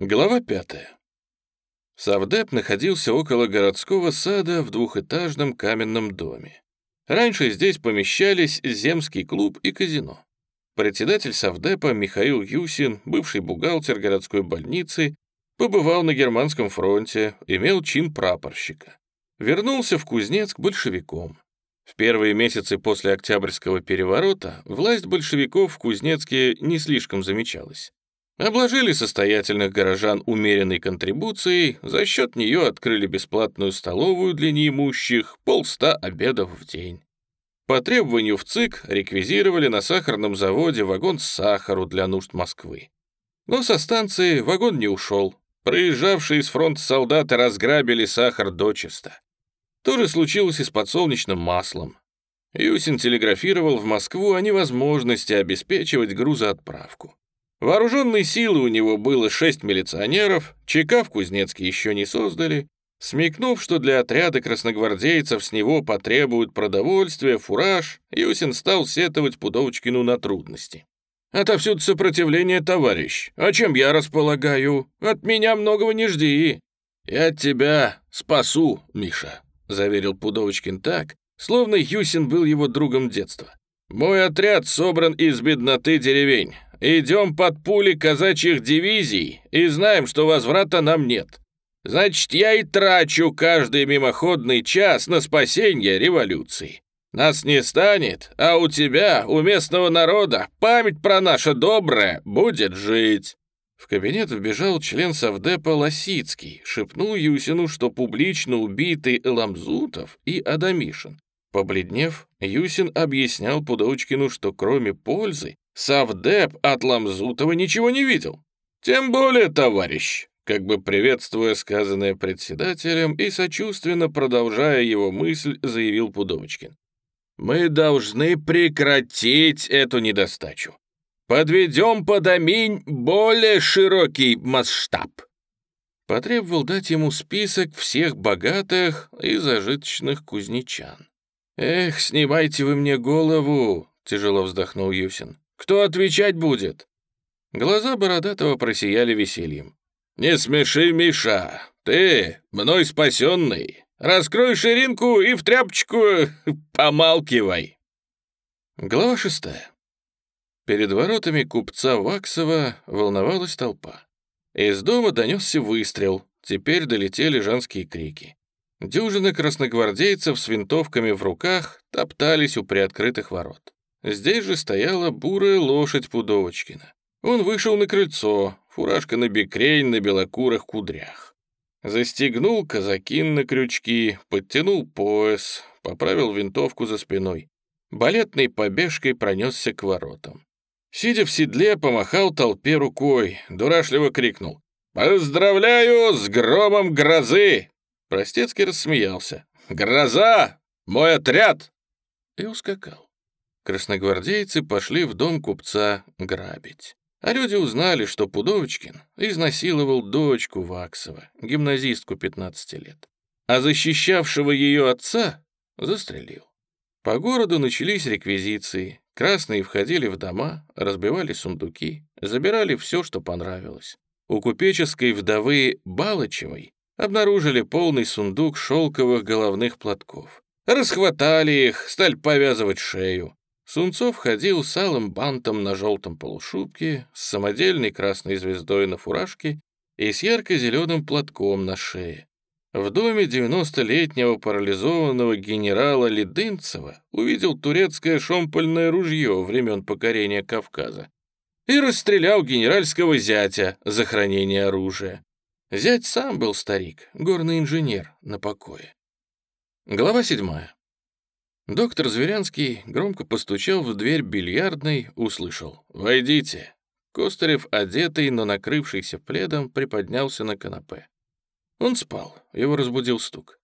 Глава пятая. Савдеп находился около городского сада в двухэтажном каменном доме. Раньше здесь помещались земский клуб и казино. Председатель Савдепа Михаил Юсин, бывший бухгалтер городской больницы, побывал на германском фронте, имел чин прапорщика. Вернулся в Кузнецк большевиком. В первые месяцы после Октябрьского переворота власть большевиков в Кузнецке не слишком замечалась. Обложили состоятельных горожан умеренной контрибуцией, за счет нее открыли бесплатную столовую для неимущих, полста обедов в день. По требованию в ЦИК реквизировали на сахарном заводе вагон с сахару для нужд Москвы. Но со станции вагон не ушел. Проезжавшие с фронта солдаты разграбили сахар дочисто. То же случилось и с подсолнечным маслом. Юсин телеграфировал в Москву о невозможности обеспечивать грузоотправку. Вооруженной силы у него было шесть милиционеров, ЧК в Кузнецке еще не создали. Смекнув, что для отряда красногвардейцев с него потребуют продовольствие, фураж, Юсин стал сетовать Пудовочкину на трудности. «Отовсюду сопротивление, товарищ. А чем я располагаю? От меня многого не жди. Я тебя спасу, Миша», — заверил Пудовочкин так, словно Юсин был его другом детства. «Мой отряд собран из бедноты деревень. Идем под пули казачьих дивизий и знаем, что возврата нам нет. Значит, я и трачу каждый мимоходный час на спасение революции. Нас не станет, а у тебя, у местного народа, память про наше доброе будет жить». В кабинет вбежал член Совдепа Лосицкий, шепнул Юсину, что публично убиты Ламзутов и Адамишин. Побледнев, Юсин объяснял Пудовочкину, что кроме пользы Савдеп от Ламзутова ничего не видел. Тем более, товарищ, как бы приветствуя сказанное председателем и сочувственно продолжая его мысль, заявил Пудовочкин. «Мы должны прекратить эту недостачу. Подведем под аминь более широкий масштаб». Потребовал дать ему список всех богатых и зажиточных кузнечан. «Эх, снимайте вы мне голову!» — тяжело вздохнул Юсин. Кто отвечать будет?» Глаза Бородатого просияли весельем. «Не смеши, Миша, ты мной спасенный. Раскрой ширинку и в тряпочку помалкивай». Глава шестая. Перед воротами купца Ваксова волновалась толпа. Из дома донесся выстрел, теперь долетели женские крики. Дюжины красногвардейцев с винтовками в руках топтались у приоткрытых ворот. Здесь же стояла бурая лошадь Пудовочкина. Он вышел на крыльцо, фуражка на бекрень на белокурых кудрях. Застегнул казакин на крючки, подтянул пояс, поправил винтовку за спиной. Балетной побежкой пронесся к воротам. Сидя в седле, помахал толпе рукой, дурашливо крикнул. «Поздравляю с громом грозы!» Простецкий рассмеялся. «Гроза! Мой отряд!» И ускакал. Красногвардейцы пошли в дом купца грабить. А люди узнали, что Пудовочкин изнасиловал дочку Ваксова, гимназистку 15 лет, а защищавшего ее отца застрелил. По городу начались реквизиции. Красные входили в дома, разбивали сундуки, забирали все, что понравилось. У купеческой вдовы Балычевой обнаружили полный сундук шелковых головных платков. Расхватали их, стали повязывать шею. Сунцов ходил с алым бантом на желтом полушубке, с самодельной красной звездой на фуражке и с ярко-зеленым платком на шее. В доме 90-летнего парализованного генерала Ледынцева увидел турецкое шомпольное ружье времен покорения Кавказа и расстрелял генеральского зятя за хранение оружия. Зять сам был старик, горный инженер, на покое. Глава седьмая. Доктор Зверянский громко постучал в дверь бильярдной, услышал «Войдите». Костырев, одетый, но накрывшийся пледом, приподнялся на канапе. Он спал, его разбудил стук.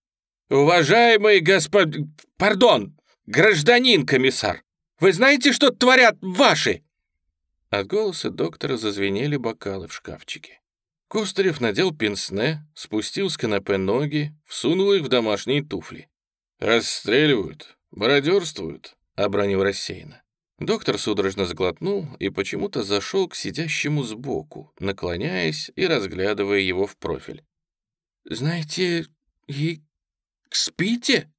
«Уважаемый господ... Пардон, гражданин комиссар, вы знаете, что творят ваши?» От голоса доктора зазвенели бокалы в шкафчике. Костырев надел пенсне, спустил с канапе ноги, всунул их в домашние туфли. «Расстреливают», «Мародерствуют», — обронил рассеянно. Доктор судорожно сглотнул и почему-то зашел к сидящему сбоку, наклоняясь и разглядывая его в профиль. «Знаете, и спите?»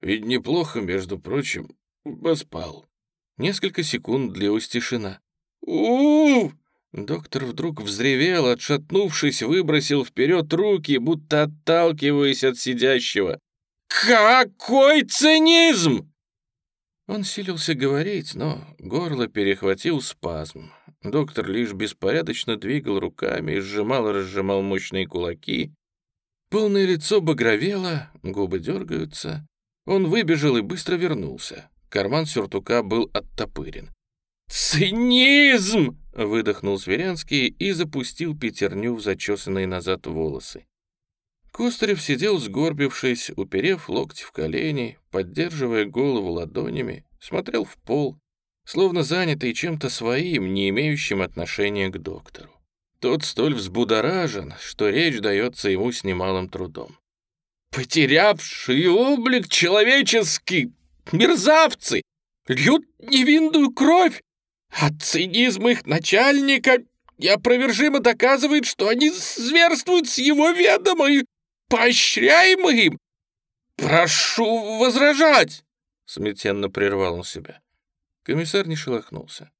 «Ведь неплохо, между прочим, поспал». Несколько секунд длилась тишина. у, Доктор вдруг взревел, отшатнувшись, выбросил вперед руки, будто отталкиваясь от сидящего. «Какой цинизм!» Он силился говорить, но горло перехватил спазм. Доктор лишь беспорядочно двигал руками и сжимал и разжимал мощные кулаки. Полное лицо багровело, губы дергаются. Он выбежал и быстро вернулся. Карман сюртука был оттопырен. «Цинизм!» — выдохнул Зверянский и запустил пятерню в зачесанные назад волосы. Костырев сидел сгорбившись, уперев локти в колени, поддерживая голову ладонями, смотрел в пол, словно занятый чем-то своим, не имеющим отношения к доктору. Тот столь взбудоражен, что речь дается ему с немалым трудом. «Потерявший облик человеческий, мерзавцы, льют невинную кровь, а цинизм их начальника неопровержимо доказывает, что они зверствуют с его ведома и поощряемо им! Прошу возражать!» Смятенно прервал он себя. Комиссар не шелохнулся.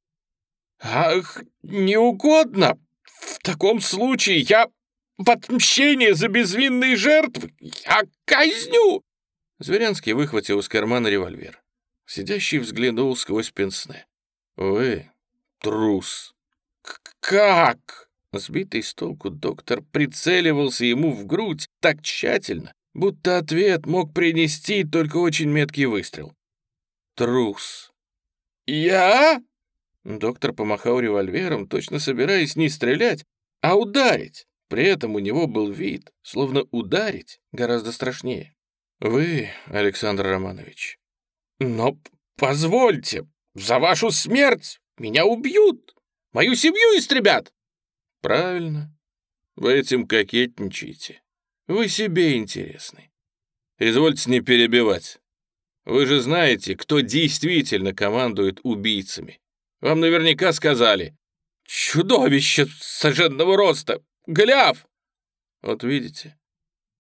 «Ах, не угодно! В таком случае я в отмщение за безвинные жертвы я казню!» Зверянский выхватил из кармана револьвер. Сидящий взглянул сквозь пенсне. «Вы трус!» «Как?» Сбитый с толку доктор прицеливался ему в грудь так тщательно, будто ответ мог принести только очень меткий выстрел. «Трус!» «Я?» Доктор помахал револьвером, точно собираясь не стрелять, а ударить. При этом у него был вид, словно ударить гораздо страшнее. «Вы, Александр Романович». «Но позвольте, за вашу смерть меня убьют, мою семью истребят!» Правильно. Вы этим кокетничаете. Вы себе интересны. Извольте не перебивать. Вы же знаете, кто действительно командует убийцами. Вам наверняка сказали. Чудовище сожженного роста! Гляв! Вот видите.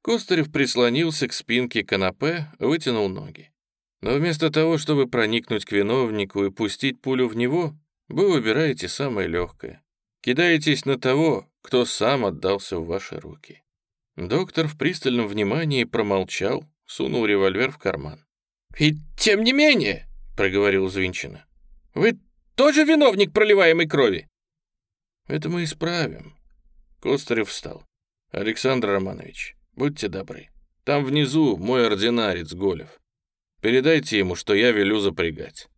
Костарев прислонился к спинке канапе, вытянул ноги. Но вместо того, чтобы проникнуть к виновнику и пустить пулю в него, вы выбираете самое легкое. Кидаетесь на того, кто сам отдался в ваши руки. Доктор в пристальном внимании промолчал, сунул револьвер в карман. «И тем не менее», — проговорил Звинчина, — «вы тоже виновник проливаемой крови?» «Это мы исправим». Костарев встал. «Александр Романович, будьте добры. Там внизу мой ординарец Голев. Передайте ему, что я велю запрягать.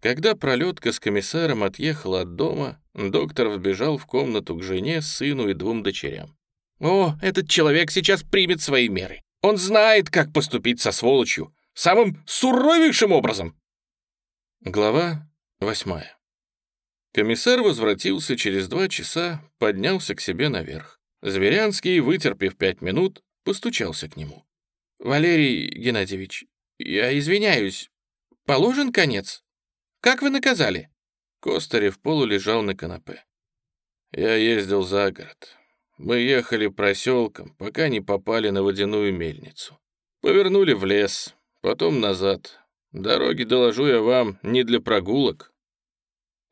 Когда пролетка с комиссаром отъехала от дома, доктор вбежал в комнату к жене, сыну и двум дочерям. «О, этот человек сейчас примет свои меры. Он знает, как поступить со сволочью. Самым суровейшим образом!» Глава восьмая. Комиссар возвратился через два часа, поднялся к себе наверх. Зверянский, вытерпев пять минут, постучался к нему. «Валерий Геннадьевич, я извиняюсь. Положен конец?» Как вы наказали?» Костарев полу лежал на канапе. «Я ездил за город. Мы ехали проселком, пока не попали на водяную мельницу. Повернули в лес, потом назад. Дороги, доложу я вам, не для прогулок».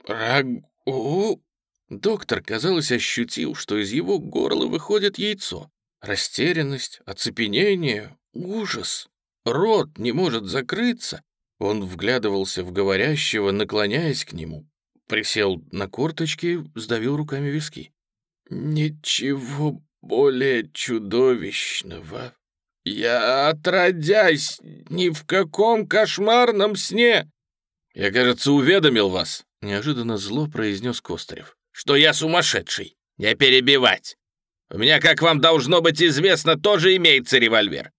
«Рагу?» Доктор, казалось, ощутил, что из его горла выходит яйцо. Растерянность, оцепенение, ужас. Рот не может закрыться, он вглядывался в говорящего, наклоняясь к нему. Присел на корточки, сдавил руками виски. «Ничего более чудовищного. Я, отродясь, ни в каком кошмарном сне!» «Я, кажется, уведомил вас», — неожиданно зло произнес Костарев, «что я сумасшедший. Не перебивать. У меня, как вам должно быть известно, тоже имеется револьвер.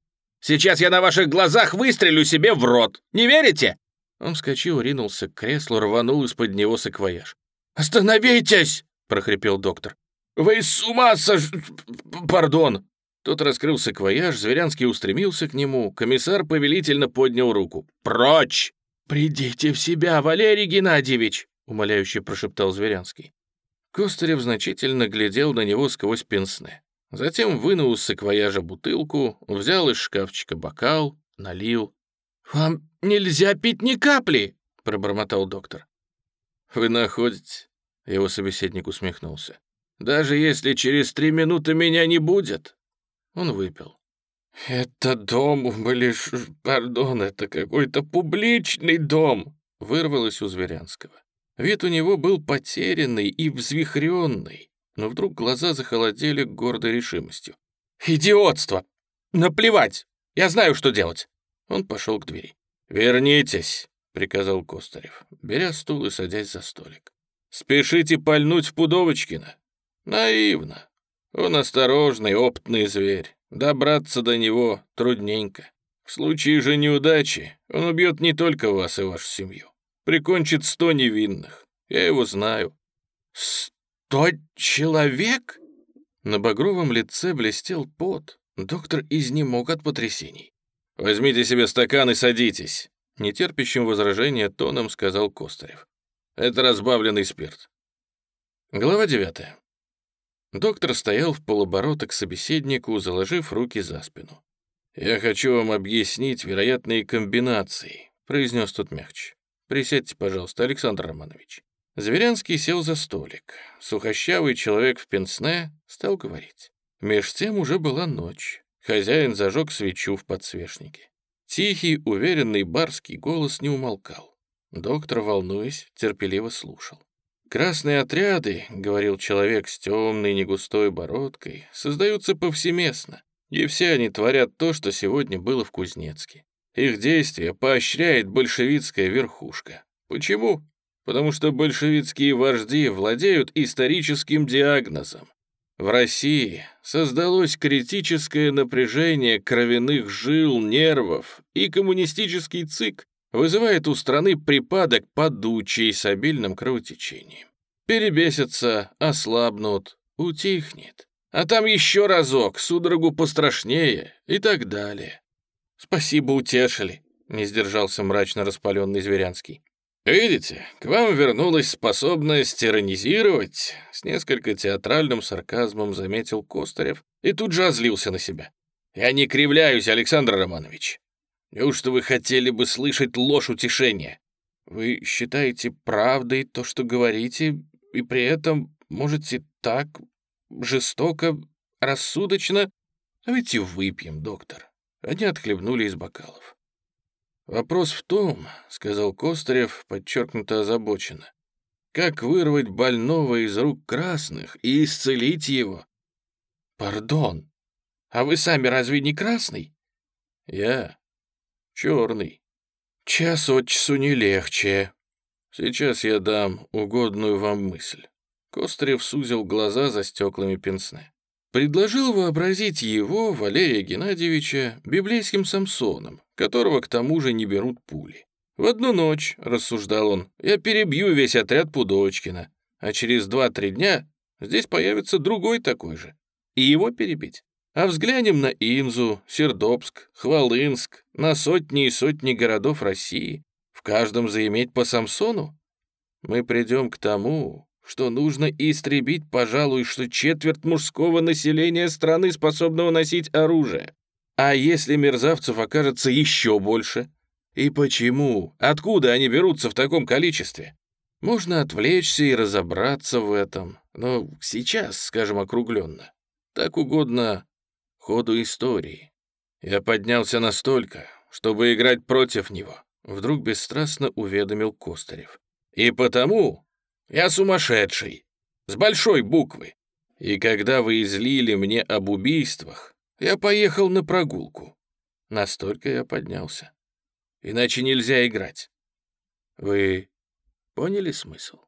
Сейчас я на ваших глазах выстрелю себе в рот. Не верите?» Он вскочил, ринулся к креслу, рванул из-под него саквояж. «Остановитесь!» — прохрипел доктор. «Вы с ума сож... Пардон!» Тот раскрыл саквояж, Зверянский устремился к нему. Комиссар повелительно поднял руку. «Прочь! «Придите в себя, Валерий Геннадьевич!» — умоляюще прошептал Зверянский. Костырев значительно глядел на него сквозь пенсне. Затем вынул из саквояжа бутылку, взял из шкафчика бокал, налил. «Вам нельзя пить ни капли!» — пробормотал доктор. «Вы находите?» — его собеседник усмехнулся. «Даже если через три минуты меня не будет?» Он выпил. «Это дом, лишь, пардон, это какой-то публичный дом!» — вырвалось у Зверянского. Вид у него был потерянный и взвихренный, но вдруг глаза захолодели гордой решимостью. «Идиотство! Наплевать! Я знаю, что делать!» Он пошел к двери. «Вернитесь!» — приказал Костарев, беря стул и садясь за столик. «Спешите пальнуть в Пудовочкина!» «Наивно. Он осторожный, опытный зверь. Добраться до него трудненько. В случае же неудачи он убьет не только вас и вашу семью. Прикончит сто невинных. Я его знаю». «Сто человек?» На багровом лице блестел пот. Доктор изнемог от потрясений. «Возьмите себе стакан и садитесь», — нетерпящим возражения тоном сказал Костарев. «Это разбавленный спирт». Глава девятая. Доктор стоял в полоборота к собеседнику, заложив руки за спину. «Я хочу вам объяснить вероятные комбинации», — произнес тот мягче. «Присядьте, пожалуйста, Александр Романович». Зверянский сел за столик. Сухощавый человек в пенсне стал говорить. Меж тем уже была ночь. Хозяин зажег свечу в подсвечнике. Тихий, уверенный барский голос не умолкал. Доктор, волнуясь, терпеливо слушал. «Красные отряды, — говорил человек с темной негустой бородкой, — создаются повсеместно, и все они творят то, что сегодня было в Кузнецке. Их действия поощряет большевистская верхушка. Почему? Потому что большевистские вожди владеют историческим диагнозом. В России создалось критическое напряжение кровяных жил, нервов, и коммунистический ЦИК вызывает у страны припадок подучий с обильным кровотечением. Перебесятся, ослабнут, утихнет. А там еще разок, судорогу пострашнее и так далее. «Спасибо, утешили», — не сдержался мрачно распаленный Зверянский. «Видите, к вам вернулась способность иронизировать», — с несколько театральным сарказмом заметил Костарев и тут же озлился на себя. «Я не кривляюсь, Александр Романович. Неужто вы хотели бы слышать ложь утешения? Вы считаете правдой то, что говорите, и при этом можете так жестоко, рассудочно... Давайте выпьем, доктор». Они отхлебнули из бокалов. «Вопрос в том, — сказал Костарев, подчеркнуто озабоченно, — как вырвать больного из рук красных и исцелить его?» «Пардон, а вы сами разве не красный?» «Я черный. Час от часу не легче. Сейчас я дам угодную вам мысль». Костарев сузил глаза за стеклами пенсне. Предложил вообразить его, Валерия Геннадьевича, библейским Самсоном, которого к тому же не берут пули. «В одну ночь», — рассуждал он, — «я перебью весь отряд Пудочкина, а через два-три дня здесь появится другой такой же, и его перебить. А взглянем на Инзу, Сердобск, Хвалынск, на сотни и сотни городов России, в каждом заиметь по Самсону. Мы придем к тому, что нужно истребить, пожалуй, что четверть мужского населения страны, способного носить оружие. А если мерзавцев окажется еще больше? И почему? Откуда они берутся в таком количестве? Можно отвлечься и разобраться в этом, но сейчас, скажем округленно, так угодно ходу истории. Я поднялся настолько, чтобы играть против него, вдруг бесстрастно уведомил Костарев. И потому я сумасшедший, с большой буквы. И когда вы излили мне об убийствах, я поехал на прогулку. Настолько я поднялся. Иначе нельзя играть. Вы поняли смысл?